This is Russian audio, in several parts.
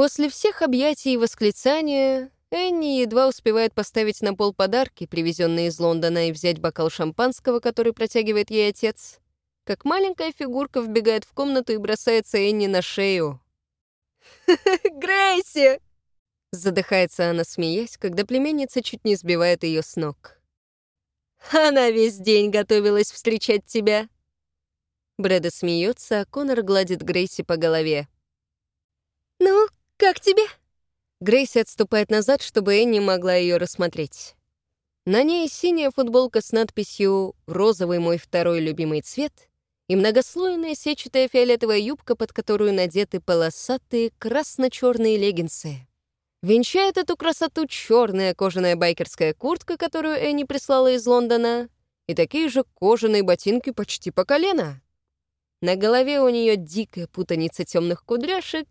После всех объятий и восклицания Энни едва успевает поставить на пол подарки, привезенные из Лондона, и взять бокал шампанского, который протягивает ей отец, как маленькая фигурка вбегает в комнату и бросается Энни на шею. «Грейси!» Задыхается она, смеясь, когда племенница чуть не сбивает ее с ног. «Она весь день готовилась встречать тебя!» Брэда смеется, а Конор гладит Грейси по голове. «Ну, как тебе?» Грейси отступает назад, чтобы Энни могла ее рассмотреть. На ней синяя футболка с надписью «Розовый мой второй любимый цвет» и многослойная сетчатая фиолетовая юбка, под которую надеты полосатые красно-черные леггинсы. Венчает эту красоту черная кожаная байкерская куртка, которую Энни прислала из Лондона, и такие же кожаные ботинки почти по колено. На голове у нее дикая путаница темных кудряшек,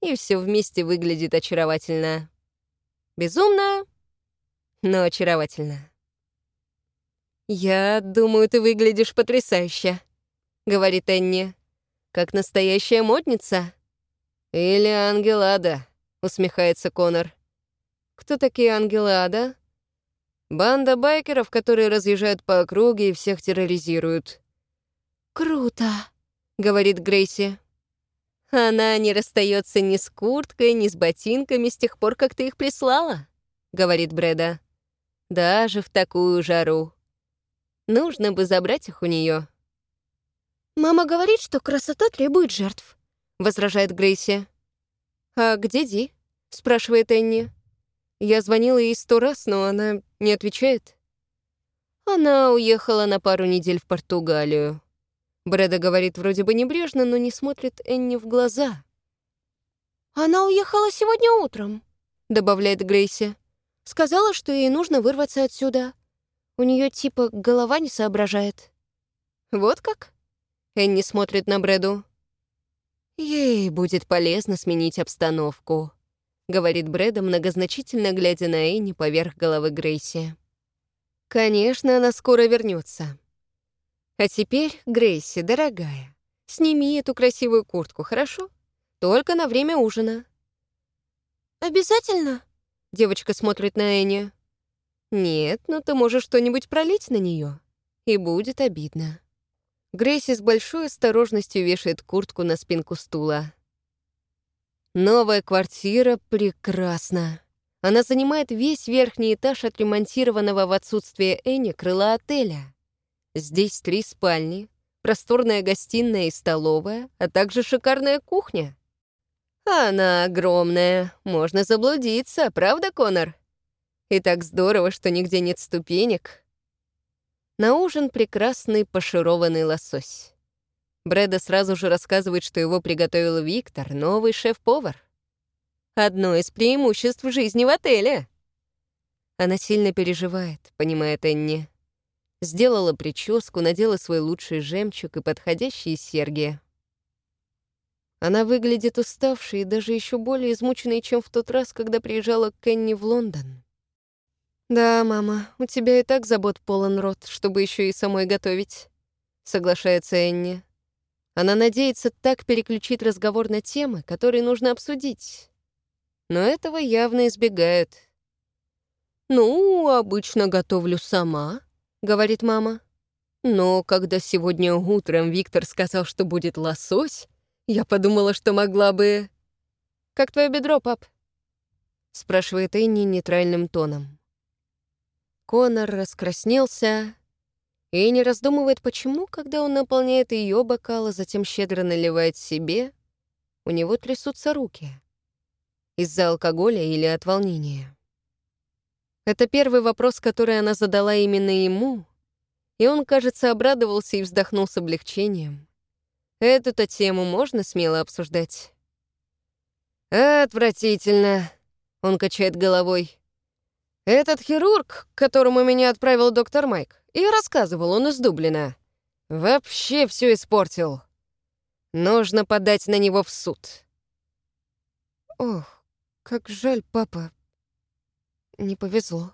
и все вместе выглядит очаровательно. Безумно, но очаровательно. «Я думаю, ты выглядишь потрясающе», — говорит Энни, «как настоящая модница». «Или Ангелада», — усмехается Конор. «Кто такие Ангелада?» «Банда байкеров, которые разъезжают по округе и всех терроризируют». «Круто», — говорит Грейси. «Она не расстается ни с курткой, ни с ботинками с тех пор, как ты их прислала», — говорит Брэда. «Даже в такую жару. Нужно бы забрать их у нее. «Мама говорит, что красота требует жертв», — возражает Грейси. «А где Ди?» — спрашивает Энни. Я звонила ей сто раз, но она не отвечает. Она уехала на пару недель в Португалию. Брэда говорит вроде бы небрежно, но не смотрит Энни в глаза. «Она уехала сегодня утром», — добавляет Грейси. «Сказала, что ей нужно вырваться отсюда. У нее типа голова не соображает». «Вот как?» Энни смотрит на Брэду. «Ей будет полезно сменить обстановку», — говорит Брэда, многозначительно глядя на Энни поверх головы Грейси. «Конечно, она скоро вернется. А теперь, Грейси, дорогая, сними эту красивую куртку, хорошо? Только на время ужина». «Обязательно?» — девочка смотрит на Энни. «Нет, но ты можешь что-нибудь пролить на нее, и будет обидно». Грейси с большой осторожностью вешает куртку на спинку стула. Новая квартира прекрасна. Она занимает весь верхний этаж отремонтированного в отсутствие Энни крыла отеля. Здесь три спальни, просторная гостиная и столовая, а также шикарная кухня. Она огромная, можно заблудиться, правда, Конор? И так здорово, что нигде нет ступенек. На ужин прекрасный пашированный лосось. Брэда сразу же рассказывает, что его приготовил Виктор, новый шеф-повар. Одно из преимуществ жизни в отеле. Она сильно переживает, понимает Энни. Сделала прическу, надела свой лучший жемчуг и подходящие серьги. Она выглядит уставшей и даже еще более измученной, чем в тот раз, когда приезжала Кенни в Лондон. «Да, мама, у тебя и так забот полон рот, чтобы еще и самой готовить», — соглашается Энни. Она надеется так переключить разговор на темы, которые нужно обсудить. Но этого явно избегают. «Ну, обычно готовлю сама», — говорит мама. «Но когда сегодня утром Виктор сказал, что будет лосось, я подумала, что могла бы...» «Как твое бедро, пап?» — спрашивает Энни нейтральным тоном. Конор раскраснелся и не раздумывает, почему, когда он наполняет ее бокал, а затем щедро наливает себе, у него трясутся руки. Из-за алкоголя или от волнения. Это первый вопрос, который она задала именно ему, и он, кажется, обрадовался и вздохнул с облегчением. Эту-то тему можно смело обсуждать. «Отвратительно», — он качает головой. «Этот хирург, к которому меня отправил доктор Майк, я рассказывал, он из Дублина, вообще все испортил. Нужно подать на него в суд». «Ох, как жаль, папа. Не повезло.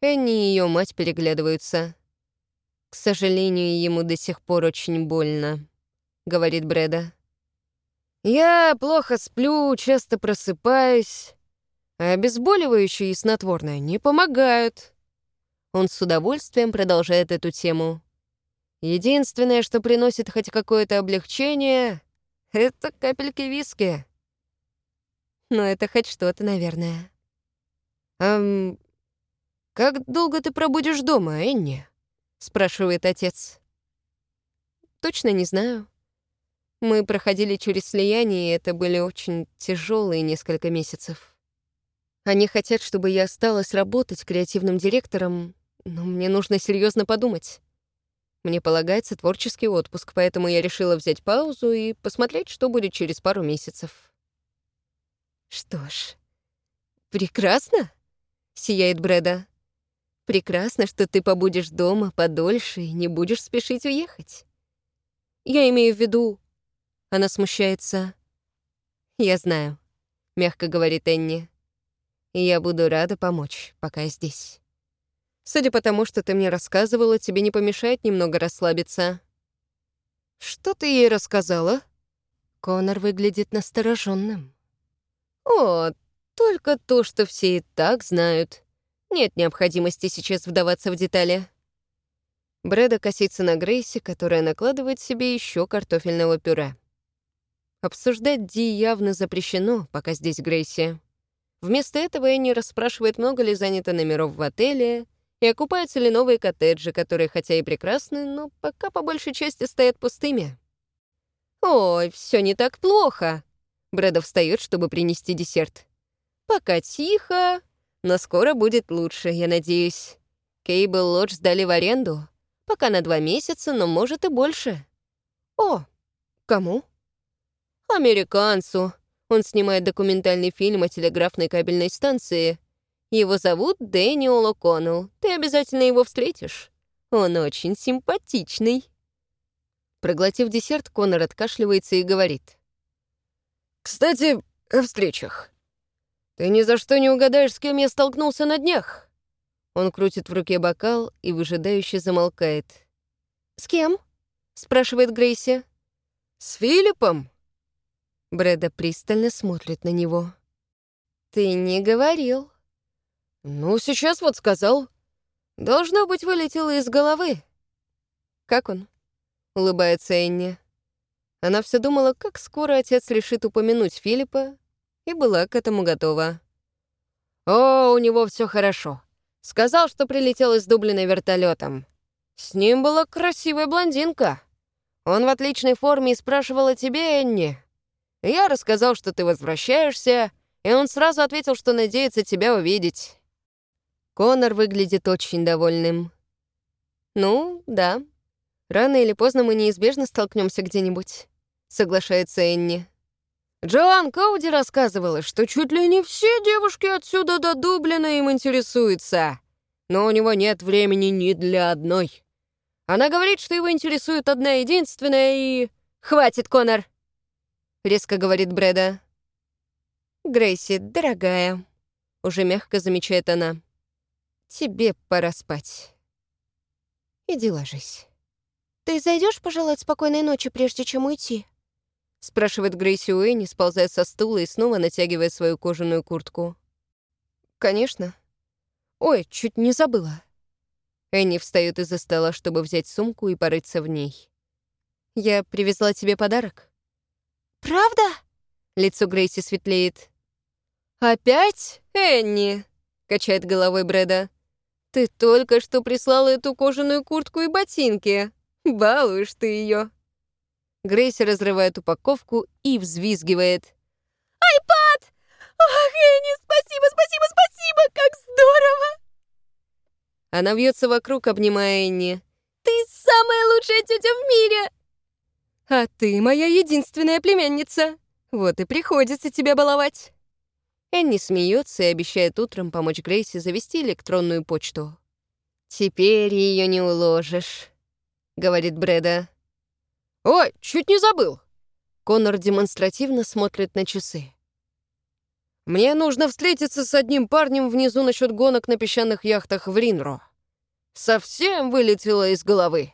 Энни и ее мать переглядываются. «К сожалению, ему до сих пор очень больно», — говорит Брэда. Я плохо сплю, часто просыпаюсь, а обезболивающие и снотворное не помогают. Он с удовольствием продолжает эту тему. Единственное, что приносит хоть какое-то облегчение, — это капельки виски. Но это хоть что-то, наверное. «Эм, как долго ты пробудешь дома, Энни?» — спрашивает отец. Точно не знаю. Мы проходили через слияние, и это были очень тяжелые несколько месяцев. Они хотят, чтобы я осталась работать креативным директором, но мне нужно серьезно подумать. Мне полагается творческий отпуск, поэтому я решила взять паузу и посмотреть, что будет через пару месяцев. Что ж, прекрасно, сияет Брэда. Прекрасно, что ты побудешь дома подольше и не будешь спешить уехать. Я имею в виду, она смущается. «Я знаю», — мягко говорит Энни. «И я буду рада помочь, пока я здесь. Судя по тому, что ты мне рассказывала, тебе не помешает немного расслабиться». «Что ты ей рассказала?» Конор выглядит настороженным. «О, только то, что все и так знают. Нет необходимости сейчас вдаваться в детали». Брэда косится на Грейси, которая накладывает себе еще картофельного пюре. Обсуждать Ди явно запрещено, пока здесь Грейси. Вместо этого Энни расспрашивает, много ли занято номеров в отеле и окупаются ли новые коттеджи, которые хотя и прекрасны, но пока по большей части стоят пустыми. «Ой, все не так плохо!» Брэда встает, чтобы принести десерт. «Пока тихо, но скоро будет лучше, я надеюсь. Кейбл Лодж сдали в аренду. Пока на два месяца, но может и больше». «О, кому?» «Американцу. Он снимает документальный фильм о телеграфной кабельной станции. Его зовут Дэниел О'Коннелл. Ты обязательно его встретишь. Он очень симпатичный». Проглотив десерт, Конор откашливается и говорит. «Кстати, о встречах. Ты ни за что не угадаешь, с кем я столкнулся на днях». Он крутит в руке бокал и выжидающе замолкает. «С кем?» — спрашивает Грейси. «С Филиппом», Брэда пристально смотрит на него. «Ты не говорил». «Ну, сейчас вот сказал. Должно быть, вылетело из головы». «Как он?» — улыбается Энни. Она все думала, как скоро отец решит упомянуть Филиппа, и была к этому готова. «О, у него все хорошо. Сказал, что прилетел из Дублина вертолетом. С ним была красивая блондинка. Он в отличной форме и спрашивал о тебе, Энни. Я рассказал, что ты возвращаешься, и он сразу ответил, что надеется тебя увидеть. Конор выглядит очень довольным. «Ну, да. Рано или поздно мы неизбежно столкнемся где-нибудь», — соглашается Энни. Джоан Коуди рассказывала, что чуть ли не все девушки отсюда до Дублина им интересуются, но у него нет времени ни для одной. Она говорит, что его интересует одна единственная и... «Хватит, Конор!» — резко говорит Брэда. «Грейси, дорогая», — уже мягко замечает она, — «тебе пора спать. Иди ложись». «Ты зайдешь пожелать спокойной ночи, прежде чем уйти?» — спрашивает Грейси Уэйни, сползая со стула и снова натягивая свою кожаную куртку. «Конечно. Ой, чуть не забыла». Энни встает из-за стола, чтобы взять сумку и порыться в ней. «Я привезла тебе подарок». «Правда?» Лицо Грейси светлеет. «Опять, Энни?» — качает головой Брэда. «Ты только что прислала эту кожаную куртку и ботинки. Балуешь ты ее. Грейси разрывает упаковку и взвизгивает. «Айпад! Ох, Энни, спасибо, спасибо, спасибо! Как здорово!» Она вьется вокруг, обнимая Энни. «Ты самая лучшая тетя в мире!» А ты моя единственная племянница. Вот и приходится тебя баловать. Энни смеется и обещает утром помочь Грейси завести электронную почту. «Теперь ее не уложишь», — говорит Брэда. «Ой, чуть не забыл!» Конор демонстративно смотрит на часы. «Мне нужно встретиться с одним парнем внизу насчет гонок на песчаных яхтах в Ринро. Совсем вылетело из головы».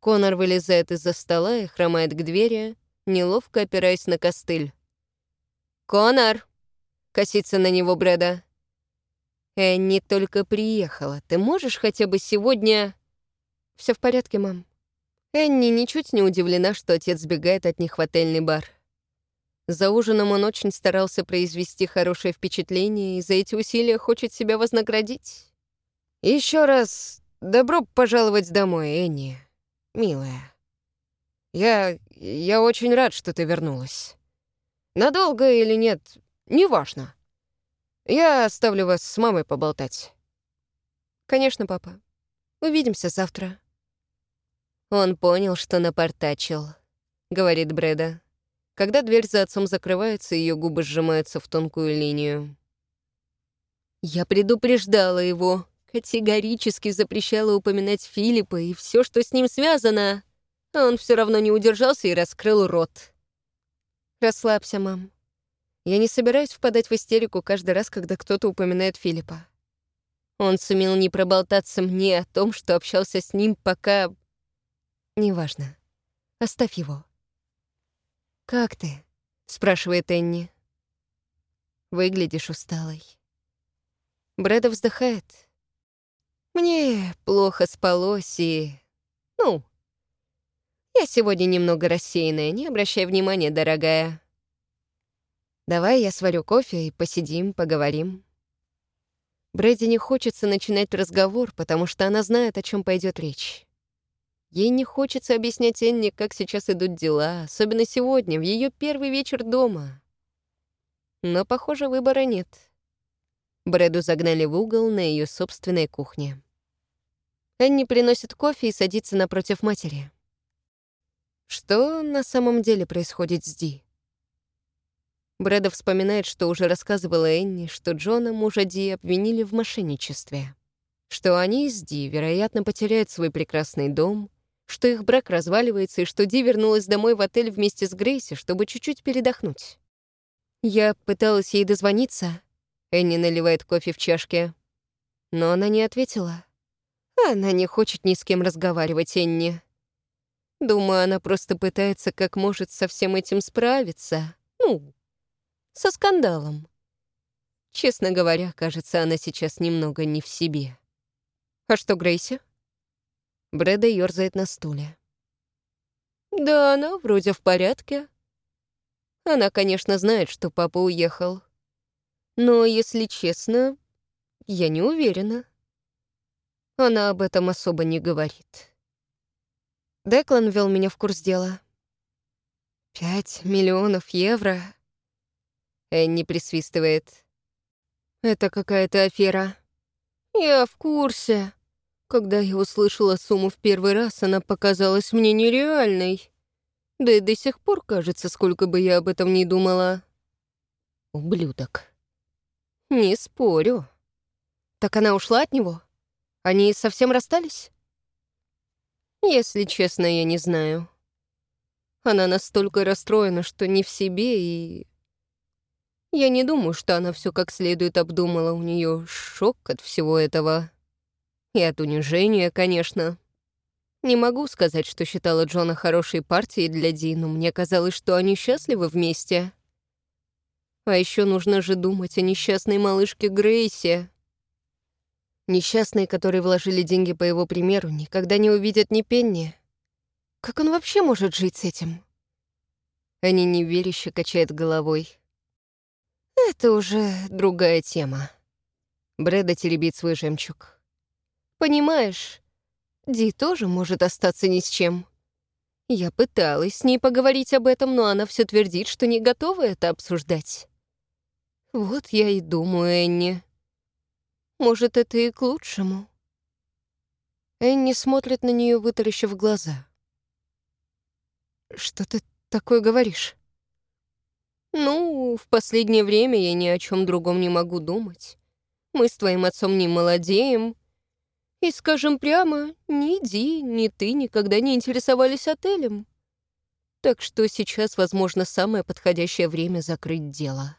Конор вылезает из-за стола и хромает к двери, неловко опираясь на костыль. «Конор!» — косится на него Брэда. «Энни только приехала. Ты можешь хотя бы сегодня...» Все в порядке, мам». Энни ничуть не удивлена, что отец сбегает от них в отельный бар. За ужином он очень старался произвести хорошее впечатление и за эти усилия хочет себя вознаградить. Еще раз добро пожаловать домой, Энни, милая. Я... я очень рад, что ты вернулась. Надолго или нет, неважно. Я оставлю вас с мамой поболтать. Конечно, папа. Увидимся завтра. Он понял, что напортачил, говорит Брэда. Когда дверь за отцом закрывается, ее губы сжимаются в тонкую линию. Я предупреждала его, категорически запрещала упоминать Филиппа и все, что с ним связано. А он все равно не удержался и раскрыл рот. «Расслабься, мам. Я не собираюсь впадать в истерику каждый раз, когда кто-то упоминает Филиппа. Он сумел не проболтаться мне о том, что общался с ним, пока... Неважно. Оставь его. «Как ты?» — спрашивает Энни. «Выглядишь усталой». Брэда вздыхает. «Мне плохо спалось и... Ну, я сегодня немного рассеянная, не обращай внимания, дорогая. Давай я сварю кофе и посидим, поговорим». Брэди не хочется начинать разговор, потому что она знает, о чем пойдет речь. Ей не хочется объяснять Энни, как сейчас идут дела, особенно сегодня, в ее первый вечер дома. Но, похоже, выбора нет. Брэду загнали в угол на ее собственной кухне. Энни приносит кофе и садится напротив матери. Что на самом деле происходит с Ди? Брэда вспоминает, что уже рассказывала Энни, что Джона, мужа Ди, обвинили в мошенничестве. Что они с Ди, вероятно, потеряют свой прекрасный дом — что их брак разваливается и что Ди вернулась домой в отель вместе с Грейси, чтобы чуть-чуть передохнуть. Я пыталась ей дозвониться. Энни наливает кофе в чашке. Но она не ответила. Она не хочет ни с кем разговаривать, Энни. Думаю, она просто пытается как может со всем этим справиться. Ну, со скандалом. Честно говоря, кажется, она сейчас немного не в себе. А что, Грейси? Брэда ёрзает на стуле. «Да, она вроде в порядке. Она, конечно, знает, что папа уехал. Но, если честно, я не уверена. Она об этом особо не говорит. Деклан ввел меня в курс дела. «Пять миллионов евро?» Энни присвистывает. «Это какая-то афера». «Я в курсе», когда я услышала сумму в первый раз, она показалась мне нереальной. Да и до сих пор кажется, сколько бы я об этом ни думала. Ублюдок. Не спорю. Так она ушла от него? Они совсем расстались? Если честно, я не знаю. Она настолько расстроена, что не в себе, и... Я не думаю, что она все как следует обдумала. У нее шок от всего этого. И от унижения, конечно. Не могу сказать, что считала Джона хорошей партией для Ди, но мне казалось, что они счастливы вместе. А еще нужно же думать о несчастной малышке Грейсе. Несчастные, которые вложили деньги по его примеру, никогда не увидят ни пенни. Как он вообще может жить с этим? Они неверяще качает головой. Это уже другая тема. Брэда теребит свой жемчуг. Понимаешь, Ди тоже может остаться ни с чем. Я пыталась с ней поговорить об этом, но она все твердит, что не готова это обсуждать. Вот я и думаю, Энни. Может, это и к лучшему. Энни смотрит на нее, вытаращив глаза. «Что ты такое говоришь?» «Ну, в последнее время я ни о чем другом не могу думать. Мы с твоим отцом не молодеем, и, скажем прямо, ни Ди, ни ты никогда не интересовались отелем. Так что сейчас, возможно, самое подходящее время закрыть дело.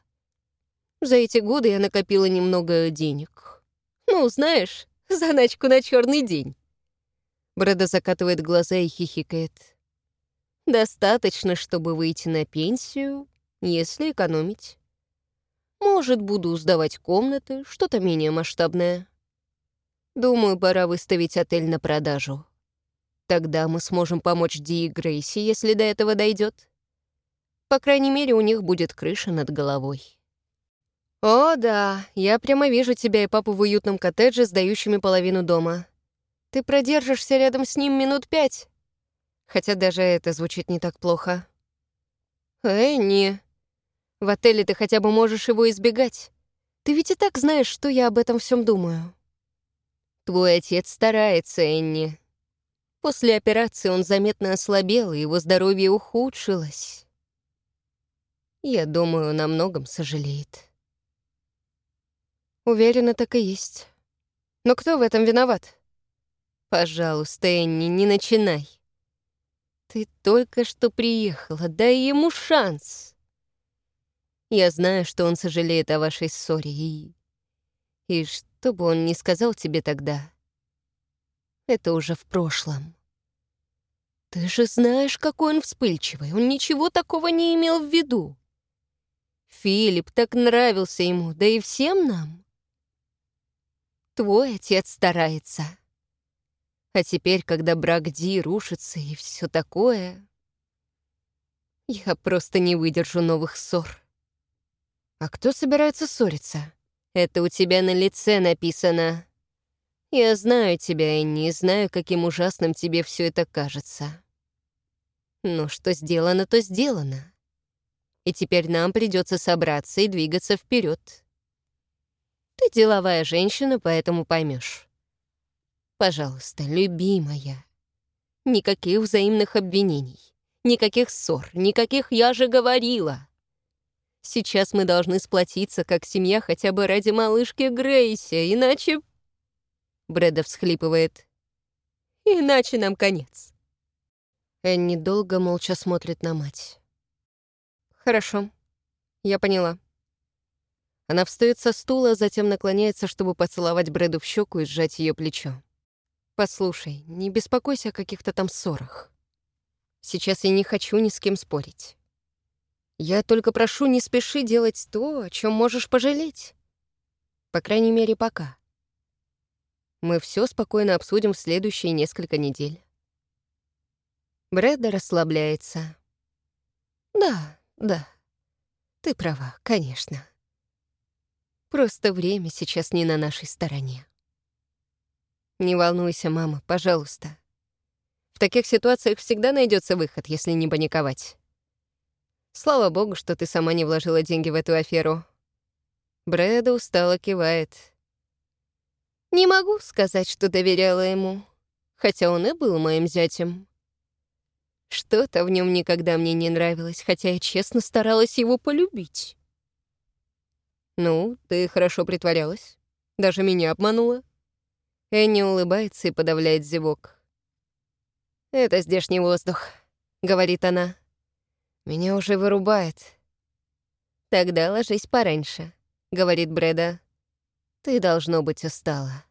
За эти годы я накопила немного денег. Ну, знаешь, заначку на черный день. Брэда закатывает глаза и хихикает. Достаточно, чтобы выйти на пенсию, если экономить. Может, буду сдавать комнаты, что-то менее масштабное. Думаю, пора выставить отель на продажу. Тогда мы сможем помочь Ди и Грейси, если до этого дойдет. По крайней мере, у них будет крыша над головой. О, да, я прямо вижу тебя и папу в уютном коттедже, сдающими половину дома. Ты продержишься рядом с ним минут пять. Хотя даже это звучит не так плохо. Энни, в отеле ты хотя бы можешь его избегать. Ты ведь и так знаешь, что я об этом всем думаю. Твой отец старается, Энни. После операции он заметно ослабел, и его здоровье ухудшилось. Я думаю, на многом сожалеет. Уверена, так и есть. Но кто в этом виноват? Пожалуйста, Энни, не начинай. Ты только что приехала, дай ему шанс. Я знаю, что он сожалеет о вашей ссоре, и... И что бы он ни сказал тебе тогда, это уже в прошлом. Ты же знаешь, какой он вспыльчивый, он ничего такого не имел в виду. Филипп так нравился ему, да и всем нам. Твой отец старается. А теперь, когда брак Ди рушится и все такое, я просто не выдержу новых ссор. А кто собирается ссориться? Это у тебя на лице написано. Я знаю тебя, Энни, и знаю, каким ужасным тебе все это кажется. Но что сделано, то сделано. И теперь нам придется собраться и двигаться вперед. Ты деловая женщина, поэтому поймешь. Пожалуйста, любимая. Никаких взаимных обвинений, никаких ссор, никаких «я же говорила». Сейчас мы должны сплотиться, как семья, хотя бы ради малышки Грейси, иначе... Брэда всхлипывает. Иначе нам конец. Энни долго молча смотрит на мать. «Хорошо, я поняла», она встает со стула, затем наклоняется, чтобы поцеловать Брэду в щеку и сжать ее плечо. «Послушай, не беспокойся о каких-то там ссорах. Сейчас я не хочу ни с кем спорить. Я только прошу, не спеши делать то, о чем можешь пожалеть. По крайней мере, пока. Мы все спокойно обсудим в следующие несколько недель». Брэда расслабляется. «Да, да, ты права, конечно». Просто время сейчас не на нашей стороне. Не волнуйся, мама, пожалуйста. В таких ситуациях всегда найдется выход, если не паниковать. Слава богу, что ты сама не вложила деньги в эту аферу. Брэда устало кивает. Не могу сказать, что доверяла ему, хотя он и был моим зятем. Что-то в нем никогда мне не нравилось, хотя я честно старалась его полюбить. «Ну, ты хорошо притворялась. Даже меня обманула». Энни улыбается и подавляет зевок. «Это здешний воздух», — говорит она. «Меня уже вырубает». «Тогда ложись пораньше», — говорит Брэда. «Ты, должно быть, устала».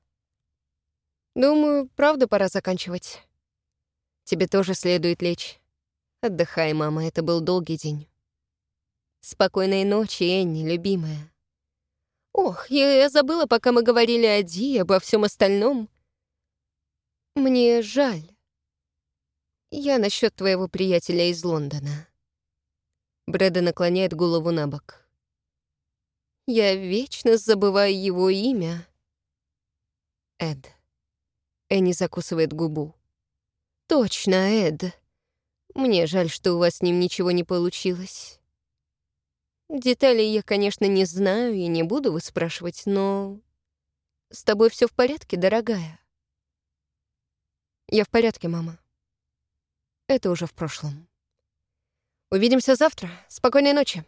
«Думаю, правда пора заканчивать. Тебе тоже следует лечь. Отдыхай, мама, это был долгий день». «Спокойной ночи, Энни, любимая». Ох, я, я забыла, пока мы говорили о Ди, обо всем остальном. Мне жаль. Я насчет твоего приятеля из Лондона. Брэда наклоняет голову на бок. Я вечно забываю его имя. Эд. Энни закусывает губу. Точно, Эд. Мне жаль, что у вас с ним ничего не получилось. Деталей я, конечно, не знаю и не буду выспрашивать, но... С тобой все в порядке, дорогая? Я в порядке, мама. Это уже в прошлом. Увидимся завтра. Спокойной ночи.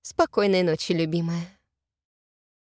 Спокойной ночи, любимая.